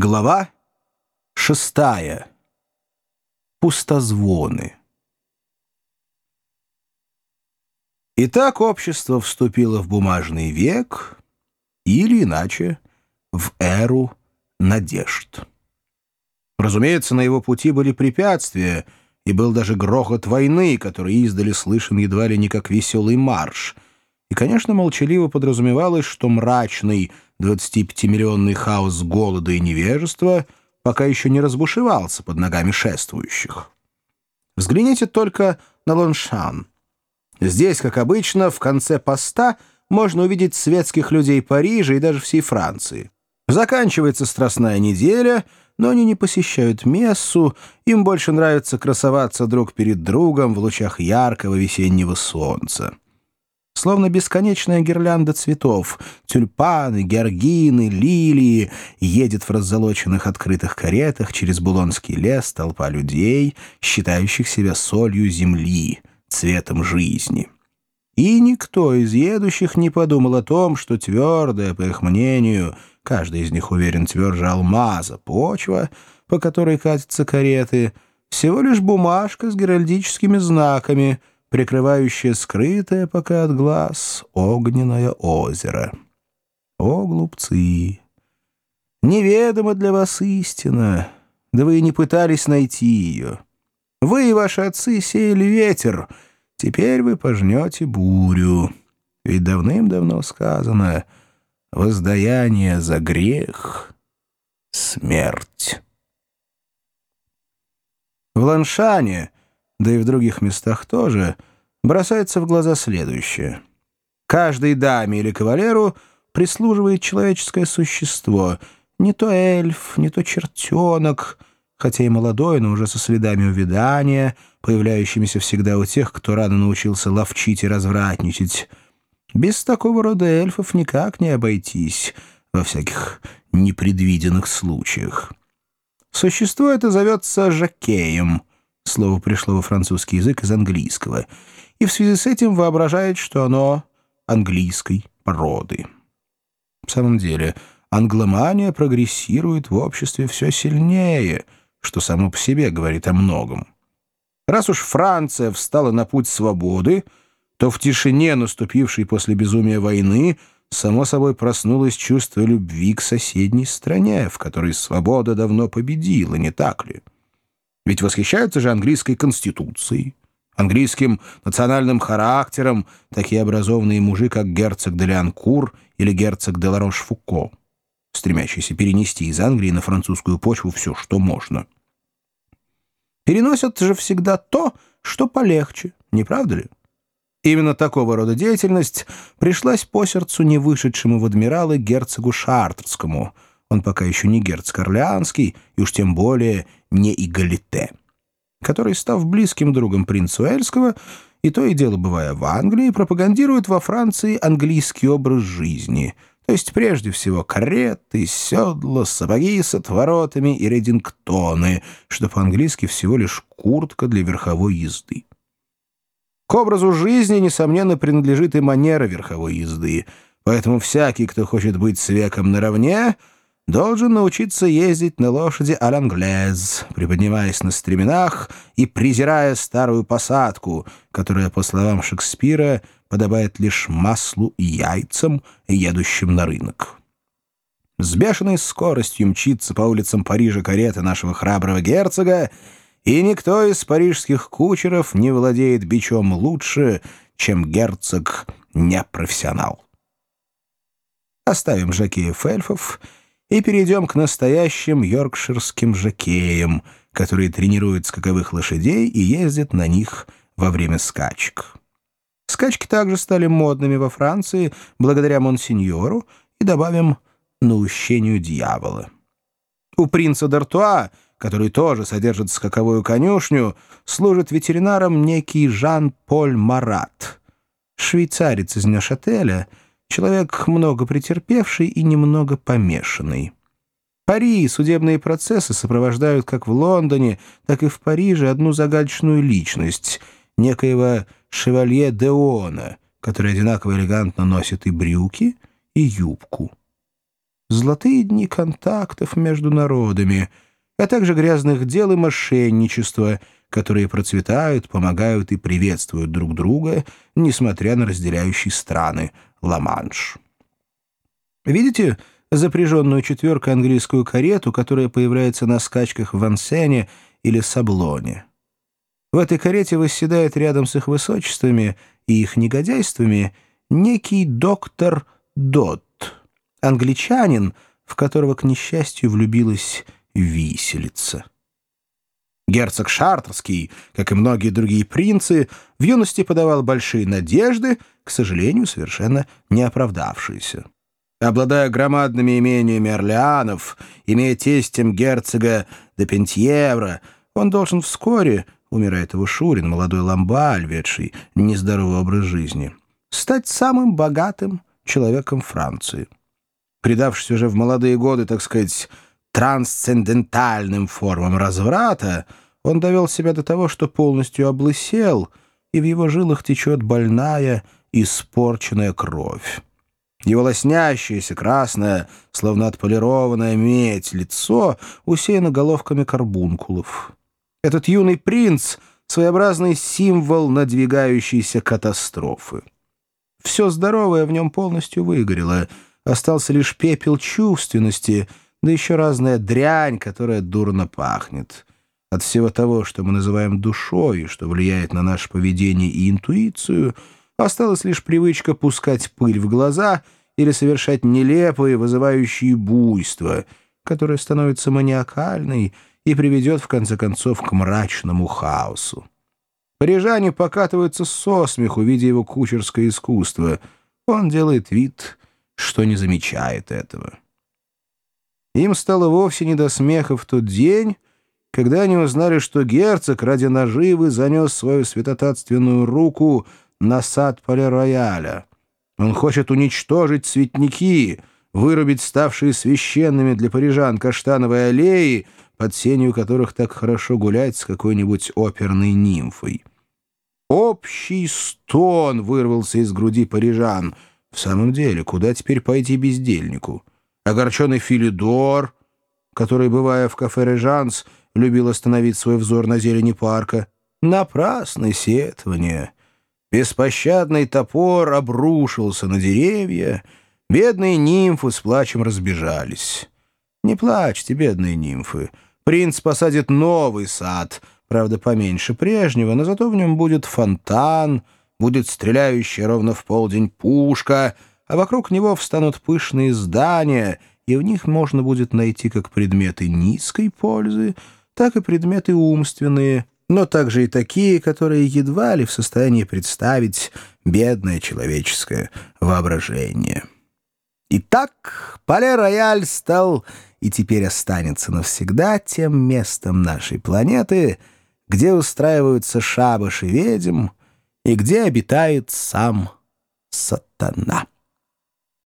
Глава шестая. Пустозвоны. Итак, общество вступило в бумажный век, или иначе, в эру надежд. Разумеется, на его пути были препятствия, и был даже грохот войны, который издали слышен едва ли не как веселый марш. И, конечно, молчаливо подразумевалось, что мрачный 25-миллионный хаос голода и невежества пока еще не разбушевался под ногами шествующих. Взгляните только на Лоншан. Здесь, как обычно, в конце поста можно увидеть светских людей Парижа и даже всей Франции. Заканчивается страстная неделя, но они не посещают мессу, им больше нравится красоваться друг перед другом в лучах яркого весеннего солнца словно бесконечная гирлянда цветов, тюльпаны, георгины, лилии, едет в раззолоченных открытых каретах через Булонский лес толпа людей, считающих себя солью земли, цветом жизни. И никто из едущих не подумал о том, что твердая, по их мнению, каждый из них уверен тверже алмаза, почва, по которой катятся кареты, всего лишь бумажка с геральдическими знаками — прикрывающее скрытое пока от глаз огненное озеро. О, глупцы! Неведома для вас истина, да вы и не пытались найти ее. Вы и ваши отцы сеяли ветер, теперь вы пожнете бурю. Ведь давным-давно сказано «воздаяние за грех — смерть». В Ланшане — да и в других местах тоже, бросается в глаза следующее. Каждой даме или кавалеру прислуживает человеческое существо, не то эльф, не то чертенок, хотя и молодой, но уже со следами увядания, появляющимися всегда у тех, кто рано научился ловчить и развратничать. Без такого рода эльфов никак не обойтись во всяких непредвиденных случаях. Существо это зовется Жакеем — Слово пришло во французский язык из английского, и в связи с этим воображает, что оно английской породы. В самом деле, англомания прогрессирует в обществе все сильнее, что само по себе говорит о многом. Раз уж Франция встала на путь свободы, то в тишине, наступившей после безумия войны, само собой проснулось чувство любви к соседней стране, в которой свобода давно победила, не так ли? Ведь восхищаются же английской конституцией, английским национальным характером такие образованные мужи, как герцог де Леанкур или герцог де Ларош-Фуко, стремящиеся перенести из Англии на французскую почву все, что можно. Переносят же всегда то, что полегче, не правда ли? Именно такого рода деятельность пришлась по сердцу не вышедшему в адмиралы герцогу Шартерскому — он пока еще не герцог Орлеанский, и уж тем более не Игалите, который, став близким другом принца Уэльского, и то и дело бывая в Англии, пропагандирует во Франции английский образ жизни, то есть прежде всего кареты, седла, сапоги с отворотами и редингтоны, что по-английски всего лишь куртка для верховой езды. К образу жизни, несомненно, принадлежит и манера верховой езды, поэтому всякий, кто хочет быть с веком наравне — должен научиться ездить на лошади а-л'англез, приподнимаясь на стременах и презирая старую посадку, которая, по словам Шекспира, подобает лишь маслу и яйцам, едущим на рынок. С бешеной скоростью мчится по улицам Парижа карета нашего храброго герцога, и никто из парижских кучеров не владеет бичом лучше, чем герцог-непрофессионал. Оставим жакеев эльфов — и перейдем к настоящим йоркширским жокеям, которые тренируют скаковых лошадей и ездят на них во время скачек. Скачки также стали модными во Франции благодаря монсеньору и добавим наущению дьявола. У принца Д'Артуа, который тоже содержит скаковую конюшню, служит ветеринаром некий Жан-Поль Марат, швейцарец из Нешателя — Человек много претерпевший и немного помешанный. Пари и судебные процессы сопровождают как в Лондоне, так и в Париже одну загадочную личность, некоего шевалье Деона, который одинаково элегантно носит и брюки, и юбку. золотые дни контактов между народами, а также грязных дел и мошенничества, которые процветают, помогают и приветствуют друг друга, несмотря на разделяющие страны Ла-Манш. Видите запряженную четверкой английскую карету, которая появляется на скачках в Ансене или Саблоне? В этой карете восседает рядом с их высочествами и их негодяйствами некий доктор Дот, англичанин, в которого, к несчастью, влюбилась виселица. Герцог Шартерский, как и многие другие принцы, в юности подавал большие надежды, к сожалению, совершенно не оправдавшиеся. Обладая громадными имениями Орлеанов, имея тестем герцога де Пентьевра, он должен вскоре, умирает его Шурин, молодой ламбаль, ведший нездоровый образ жизни, стать самым богатым человеком Франции. Предавшись уже в молодые годы, так сказать, трансцендентальным формам разврата, он довел себя до того, что полностью облысел, и в его жилах течет больная, испорченная кровь. Его лоснящееся, красное, словно отполированная медь, лицо усеяно головками карбункулов. Этот юный принц — своеобразный символ надвигающейся катастрофы. Все здоровое в нем полностью выгорело, остался лишь пепел чувственности, да еще разная дрянь, которая дурно пахнет. От всего того, что мы называем душой, что влияет на наше поведение и интуицию, осталась лишь привычка пускать пыль в глаза или совершать нелепые, вызывающие буйства, которое становится маниакальной и приведет, в конце концов, к мрачному хаосу. Парижане покатываются со смеху, видя его кучерское искусство. Он делает вид, что не замечает этого. Им стало вовсе не до смеха в тот день, когда они узнали, что герцог ради наживы занес свою святотатственную руку на сад Пале-Рояля. Он хочет уничтожить цветники, вырубить ставшие священными для парижан каштановые аллеи, под сенью которых так хорошо гулять с какой-нибудь оперной нимфой. Общий стон вырвался из груди парижан. В самом деле, куда теперь пойти бездельнику? Огорченный Филидор, который, бывая в кафе «Режанс», любил остановить свой взор на зелени парка. Напрасное сетование. Беспощадный топор обрушился на деревья, бедные нимфы с плачем разбежались. Не плачьте, бедные нимфы. Принц посадит новый сад, правда, поменьше прежнего, но зато в нем будет фонтан, будет стреляющая ровно в полдень пушка, а вокруг него встанут пышные здания, и в них можно будет найти как предметы низкой пользы, так и предметы умственные, но также и такие, которые едва ли в состоянии представить бедное человеческое воображение. Итак, Пале-Рояль стал и теперь останется навсегда тем местом нашей планеты, где устраиваются шабаши ведьм и где обитает сам сатана.